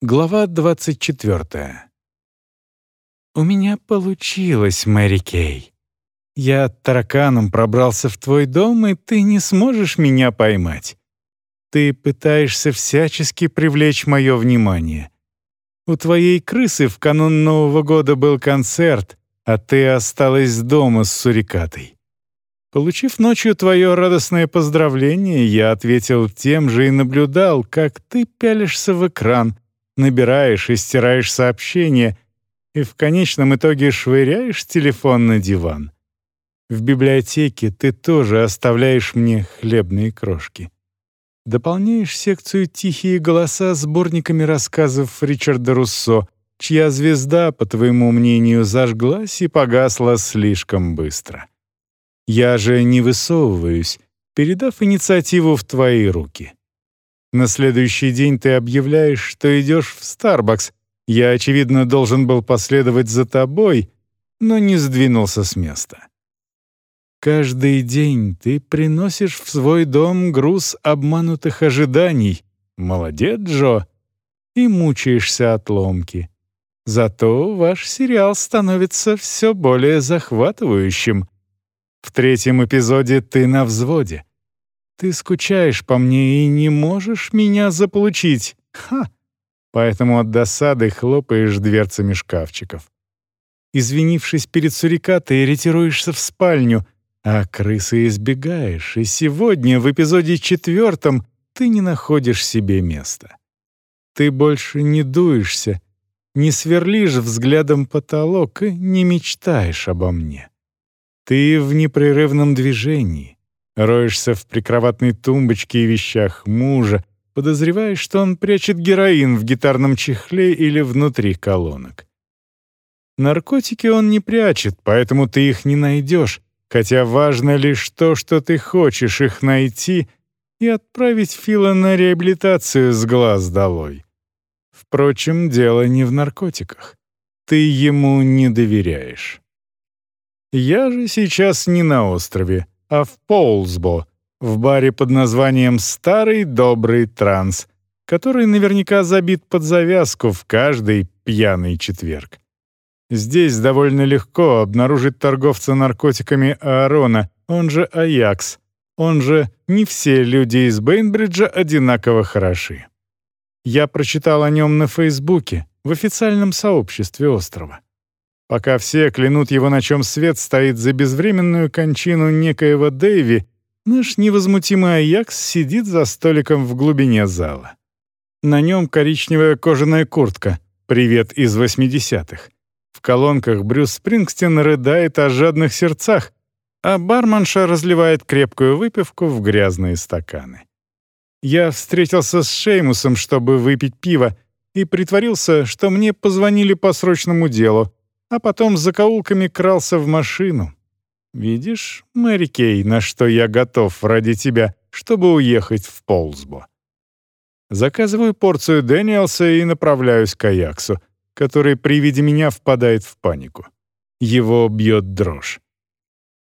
Глава 24. «У меня получилось, Мэри Кей. Я тараканом пробрался в твой дом, и ты не сможешь меня поймать. Ты пытаешься всячески привлечь мое внимание. У твоей крысы в канун Нового года был концерт, а ты осталась дома с сурикатой. Получив ночью твое радостное поздравление, я ответил тем же и наблюдал, как ты пялишься в экран — набираешь и стираешь сообщения и в конечном итоге швыряешь телефон на диван. В библиотеке ты тоже оставляешь мне хлебные крошки. Дополняешь секцию «Тихие голоса» сборниками рассказов Ричарда Руссо, чья звезда, по твоему мнению, зажглась и погасла слишком быстро. Я же не высовываюсь, передав инициативу в твои руки. На следующий день ты объявляешь, что идешь в Starbucks. Я, очевидно, должен был последовать за тобой, но не сдвинулся с места. Каждый день ты приносишь в свой дом груз обманутых ожиданий. Молодец, Джо. И мучаешься от ломки. Зато ваш сериал становится все более захватывающим. В третьем эпизоде ты на взводе. Ты скучаешь по мне и не можешь меня заполучить. Ха! Поэтому от досады хлопаешь дверцами шкафчиков. Извинившись перед Сурикатой, ретируешься в спальню, а крысы избегаешь, и сегодня, в эпизоде четвертом, ты не находишь себе места. Ты больше не дуешься, не сверлишь взглядом потолок и не мечтаешь обо мне. Ты в непрерывном движении, Роешься в прикроватной тумбочке и вещах мужа, подозреваешь, что он прячет героин в гитарном чехле или внутри колонок. Наркотики он не прячет, поэтому ты их не найдешь, хотя важно лишь то, что ты хочешь их найти и отправить Фила на реабилитацию с глаз долой. Впрочем, дело не в наркотиках. Ты ему не доверяешь. Я же сейчас не на острове а в Поулсбо, в баре под названием «Старый добрый транс», который наверняка забит под завязку в каждый пьяный четверг. Здесь довольно легко обнаружить торговца наркотиками Аарона, он же Аякс, он же «Не все люди из Бейнбриджа одинаково хороши». Я прочитал о нем на Фейсбуке, в официальном сообществе острова пока все клянут его, на чем свет стоит за безвременную кончину некоего Дэйви, наш невозмутимый Аякс сидит за столиком в глубине зала. На нем коричневая кожаная куртка, привет из 80-х. В колонках Брюс Спрингстин рыдает о жадных сердцах, а барменша разливает крепкую выпивку в грязные стаканы. Я встретился с Шеймусом, чтобы выпить пиво, и притворился, что мне позвонили по срочному делу, а потом с закоулками крался в машину. Видишь, Мэри Кей, на что я готов ради тебя, чтобы уехать в Полсбо. Заказываю порцию Дэниелса и направляюсь к Аяксу, который при виде меня впадает в панику. Его бьет дрожь.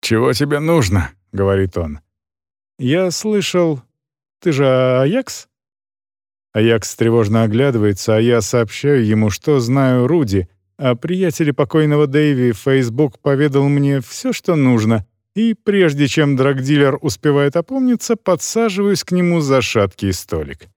«Чего тебе нужно?» — говорит он. «Я слышал... Ты же Аякс?» Аякс тревожно оглядывается, а я сообщаю ему, что знаю Руди — а приятель покойного Дэйви Facebook поведал мне все, что нужно, и прежде чем драгдилер успевает опомниться, подсаживаюсь к нему за шаткий столик.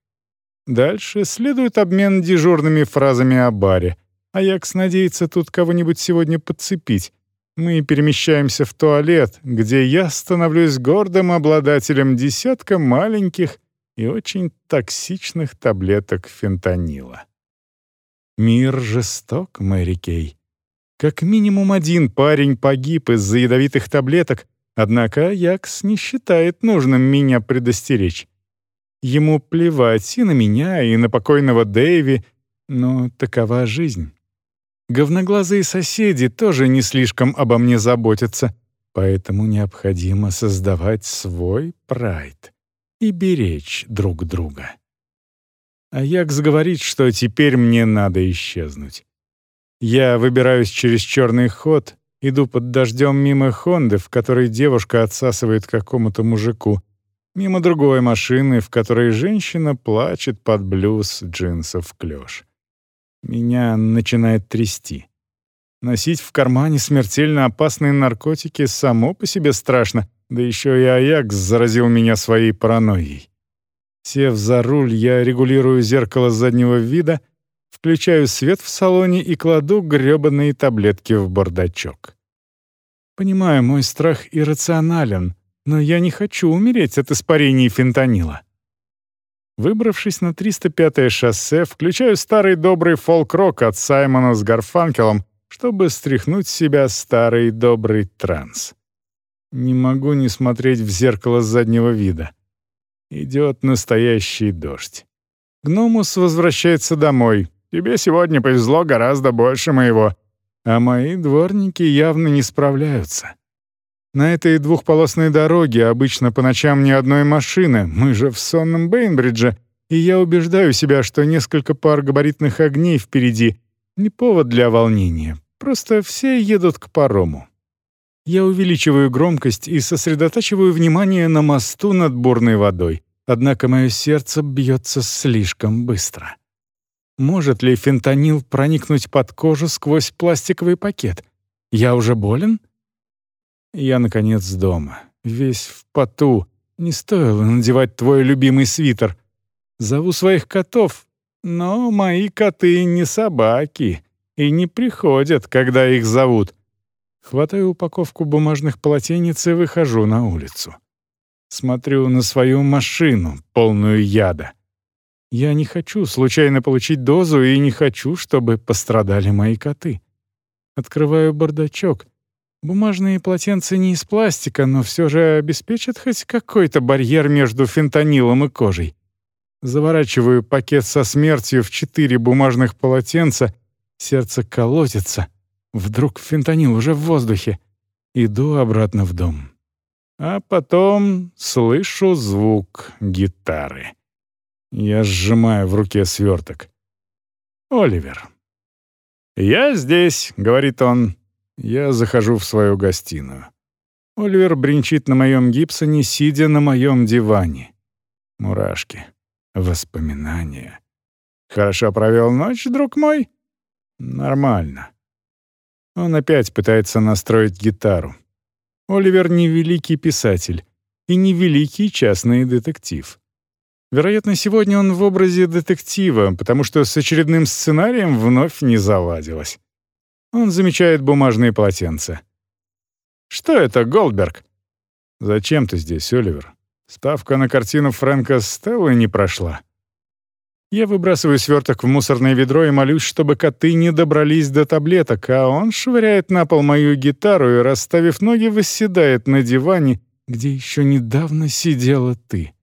Дальше следует обмен дежурными фразами о баре. Аякс надеется тут кого-нибудь сегодня подцепить. Мы перемещаемся в туалет, где я становлюсь гордым обладателем десятка маленьких и очень токсичных таблеток фентанила. Мир жесток, Мэри Кей. Как минимум один парень погиб из-за ядовитых таблеток, однако Якс не считает нужным меня предостеречь. Ему плевать и на меня, и на покойного Дэйви, но такова жизнь. Говноглазые соседи тоже не слишком обо мне заботятся, поэтому необходимо создавать свой прайд и беречь друг друга. Аякс говорит, что теперь мне надо исчезнуть. Я выбираюсь через черный ход, иду под дождем мимо Хонды, в которой девушка отсасывает какому-то мужику, мимо другой машины, в которой женщина плачет под блюз джинсов клёш. Меня начинает трясти. Носить в кармане смертельно опасные наркотики само по себе страшно, да еще и Аякс заразил меня своей паранойей. Сев за руль, я регулирую зеркало заднего вида, включаю свет в салоне и кладу грёбаные таблетки в бардачок. Понимаю, мой страх иррационален, но я не хочу умереть от испарений фентанила. Выбравшись на 305-е шоссе, включаю старый добрый фолк-рок от Саймона с Гарфанкелом, чтобы стряхнуть с себя старый добрый транс. Не могу не смотреть в зеркало заднего вида. Идет настоящий дождь. Гномус возвращается домой. Тебе сегодня повезло гораздо больше моего. А мои дворники явно не справляются. На этой двухполосной дороге обычно по ночам ни одной машины, мы же в сонном Бейнбридже, и я убеждаю себя, что несколько пар габаритных огней впереди — не повод для волнения, просто все едут к парому. Я увеличиваю громкость и сосредотачиваю внимание на мосту над бурной водой, однако мое сердце бьется слишком быстро. Может ли фентанил проникнуть под кожу сквозь пластиковый пакет? Я уже болен? — я, наконец, дома. Весь в поту. Не стоило надевать твой любимый свитер. Зову своих котов, но мои коты не собаки и не приходят, когда их зовут. Хватаю упаковку бумажных полотенец и выхожу на улицу. Смотрю на свою машину, полную яда. Я не хочу случайно получить дозу и не хочу, чтобы пострадали мои коты. Открываю бардачок Бумажные полотенца не из пластика, но все же обеспечат хоть какой-то барьер между фентанилом и кожей. Заворачиваю пакет со смертью в четыре бумажных полотенца, сердце колотится. Вдруг фентанил уже в воздухе. Иду обратно в дом. А потом слышу звук гитары. Я сжимаю в руке сверток. «Оливер». «Я здесь», — говорит он. Я захожу в свою гостиную. Оливер бренчит на моем гипсоне, сидя на моем диване. Мурашки. Воспоминания. «Хорошо провел ночь, друг мой?» «Нормально». Он опять пытается настроить гитару. Оливер не великий писатель и не великий частный детектив. Вероятно, сегодня он в образе детектива, потому что с очередным сценарием вновь не заладилось. Он замечает бумажные полотенца. «Что это, Голдберг?» «Зачем ты здесь, Оливер? Ставка на картину Фрэнка Стеллы не прошла». Я выбрасываю сверток в мусорное ведро и молюсь, чтобы коты не добрались до таблеток, а он швыряет на пол мою гитару и, расставив ноги, восседает на диване, где еще недавно сидела ты.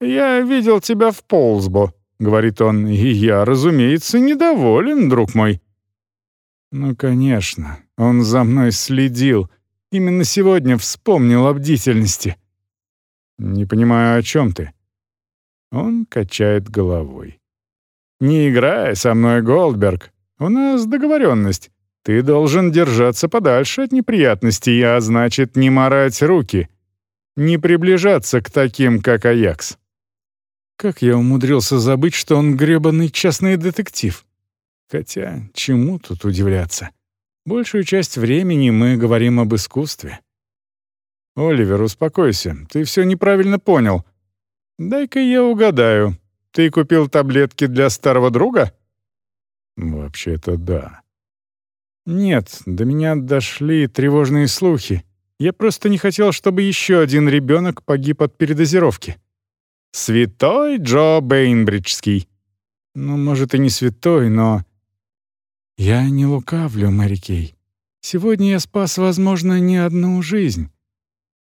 «Я видел тебя в Полсбо», — говорит он, — «и я, разумеется, недоволен, друг мой. Ну, конечно, он за мной следил. Именно сегодня вспомнил о бдительности. Не понимаю, о чем ты. Он качает головой. Не играй со мной, Голдберг. У нас договоренность. Ты должен держаться подальше от неприятностей, а значит, не морать руки. Не приближаться к таким, как Аякс. Как я умудрился забыть, что он гребаный частный детектив? Хотя, чему тут удивляться? Большую часть времени мы говорим об искусстве. «Оливер, успокойся, ты все неправильно понял. Дай-ка я угадаю. Ты купил таблетки для старого друга?» «Вообще-то да». «Нет, до меня дошли тревожные слухи. Я просто не хотел, чтобы еще один ребенок погиб от передозировки». «Святой Джо Бейнбриджский». «Ну, может, и не святой, но «Я не лукавлю, Мэри Кей. Сегодня я спас, возможно, не одну жизнь».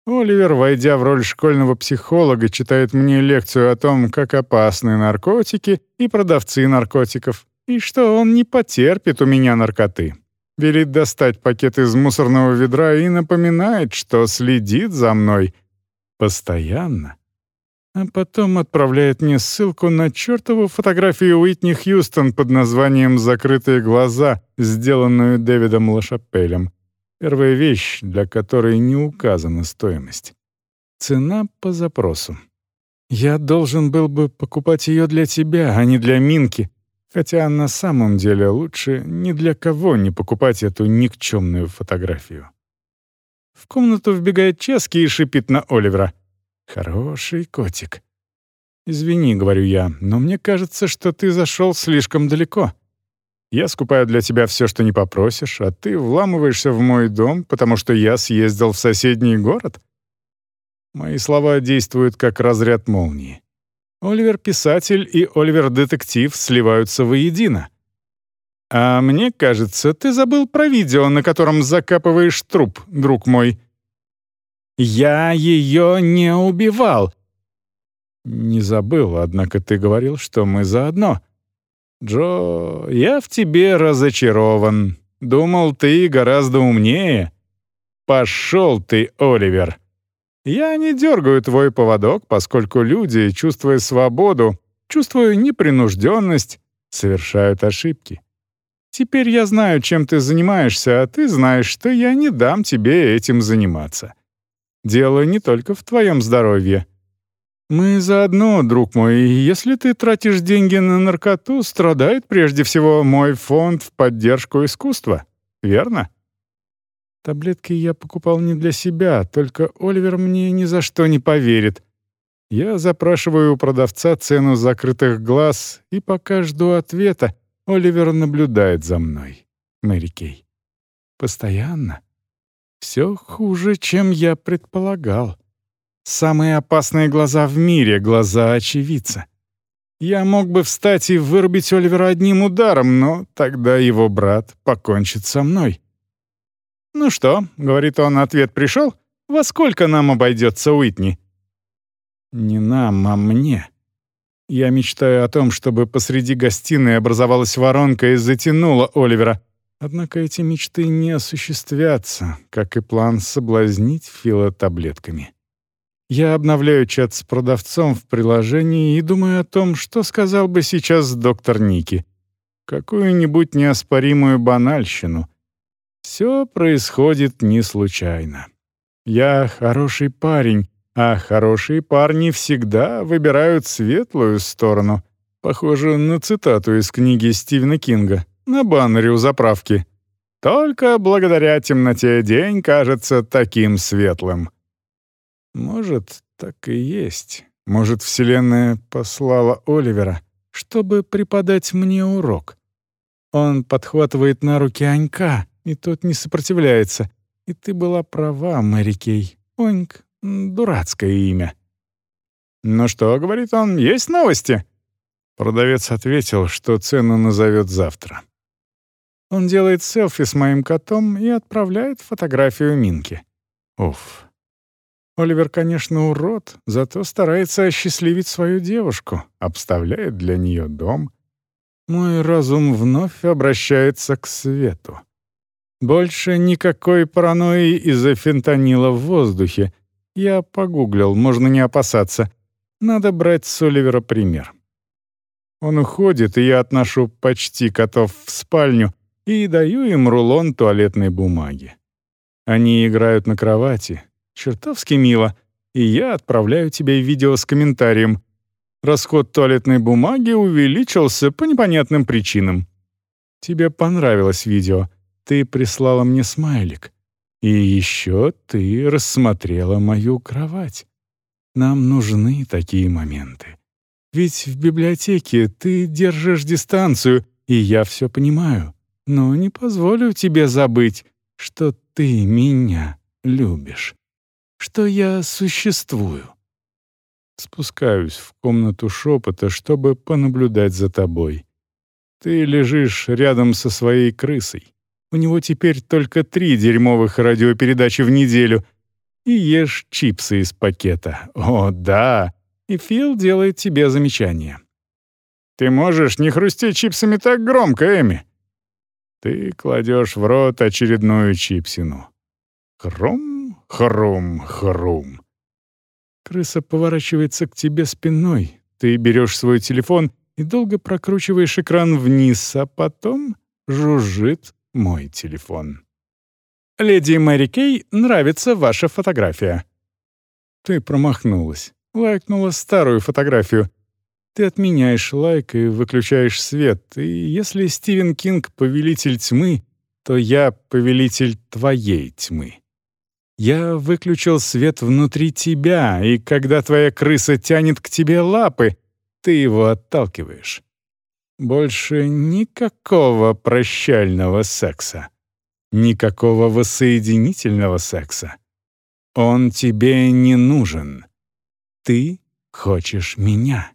Оливер, войдя в роль школьного психолога, читает мне лекцию о том, как опасны наркотики и продавцы наркотиков, и что он не потерпит у меня наркоты. Велит достать пакет из мусорного ведра и напоминает, что следит за мной постоянно а потом отправляет мне ссылку на чертову фотографию Уитни Хьюстон под названием «Закрытые глаза», сделанную Дэвидом Лашапелем. Первая вещь, для которой не указана стоимость. Цена по запросу. Я должен был бы покупать ее для тебя, а не для Минки. Хотя на самом деле лучше ни для кого не покупать эту никчемную фотографию. В комнату вбегает Чески и шипит на Оливера. «Хороший котик». «Извини», — говорю я, — «но мне кажется, что ты зашел слишком далеко. Я скупаю для тебя все, что не попросишь, а ты вламываешься в мой дом, потому что я съездил в соседний город». Мои слова действуют как разряд молнии. Оливер писатель и Оливер детектив сливаются воедино. А мне кажется, ты забыл про видео, на котором закапываешь труп, друг мой. Я ее не убивал. Не забыл, однако ты говорил, что мы заодно. Джо, я в тебе разочарован. Думал, ты гораздо умнее. Пошел ты, Оливер. Я не дергаю твой поводок, поскольку люди, чувствуя свободу, чувствуя непринужденность, совершают ошибки. Теперь я знаю, чем ты занимаешься, а ты знаешь, что я не дам тебе этим заниматься. Дело не только в твоем здоровье. Мы заодно, друг мой, если ты тратишь деньги на наркоту, страдает прежде всего мой фонд в поддержку искусства, верно? Таблетки я покупал не для себя, только Оливер мне ни за что не поверит. Я запрашиваю у продавца цену закрытых глаз, и пока жду ответа, Оливер наблюдает за мной. Мэри Кей. Постоянно. Все хуже, чем я предполагал. Самые опасные глаза в мире — глаза очевидца. Я мог бы встать и вырубить Оливера одним ударом, но тогда его брат покончит со мной. «Ну что?» — говорит он, ответ пришел. «Во сколько нам обойдется Уитни?» «Не нам, а мне». Я мечтаю о том, чтобы посреди гостиной образовалась воронка и затянула Оливера. Однако эти мечты не осуществятся, как и план соблазнить Фила таблетками. Я обновляю чат с продавцом в приложении и думаю о том, что сказал бы сейчас доктор Ники. Какую-нибудь неоспоримую банальщину — все происходит не случайно. Я хороший парень, а хорошие парни всегда выбирают светлую сторону. Похоже на цитату из книги Стивена Кинга на баннере у заправки. «Только благодаря темноте день кажется таким светлым». Может, так и есть. Может, Вселенная послала Оливера, чтобы преподать мне урок. Он подхватывает на руки Анька, и тот не сопротивляется. И ты была права, Мэри Кей. Оньк — дурацкое имя». «Ну что, — говорит он, — есть новости?» Продавец ответил, что цену назовет завтра. Он делает селфи с моим котом и отправляет фотографию Минки. Уф. Оливер, конечно, урод, зато старается осчастливить свою девушку, обставляет для нее дом. Мой разум вновь обращается к свету. Больше никакой паранойи из-за фентанила в воздухе. Я погуглил, можно не опасаться. Надо брать с Оливера пример. Он уходит, и я отношу почти котов в спальню и даю им рулон туалетной бумаги. Они играют на кровати. Чертовски мило. И я отправляю тебе видео с комментарием. Расход туалетной бумаги увеличился по непонятным причинам. Тебе понравилось видео — ты прислала мне смайлик. И еще ты рассмотрела мою кровать. Нам нужны такие моменты. Ведь в библиотеке ты держишь дистанцию, и я все понимаю. Но не позволю тебе забыть, что ты меня любишь, что я существую. Спускаюсь в комнату шепота, чтобы понаблюдать за тобой. Ты лежишь рядом со своей крысой. У него теперь только три дерьмовых радиопередачи в неделю. И ешь чипсы из пакета. О, да. И Фил делает тебе замечание. «Ты можешь не хрустеть чипсами так громко, Эми?» Ты кладешь в рот очередную чипсину. Хрум, хрум, хрум. Крыса поворачивается к тебе спиной. Ты берешь свой телефон и долго прокручиваешь экран вниз, а потом жужжит мой телефон. «Леди Мэри Кей, нравится ваша фотография». Ты промахнулась, лайкнула старую фотографию. Ты отменяешь лайк и выключаешь свет, и если Стивен Кинг — повелитель тьмы, то я — повелитель твоей тьмы. Я выключил свет внутри тебя, и когда твоя крыса тянет к тебе лапы, ты его отталкиваешь. Больше никакого прощального секса. Никакого воссоединительного секса. Он тебе не нужен. Ты хочешь меня.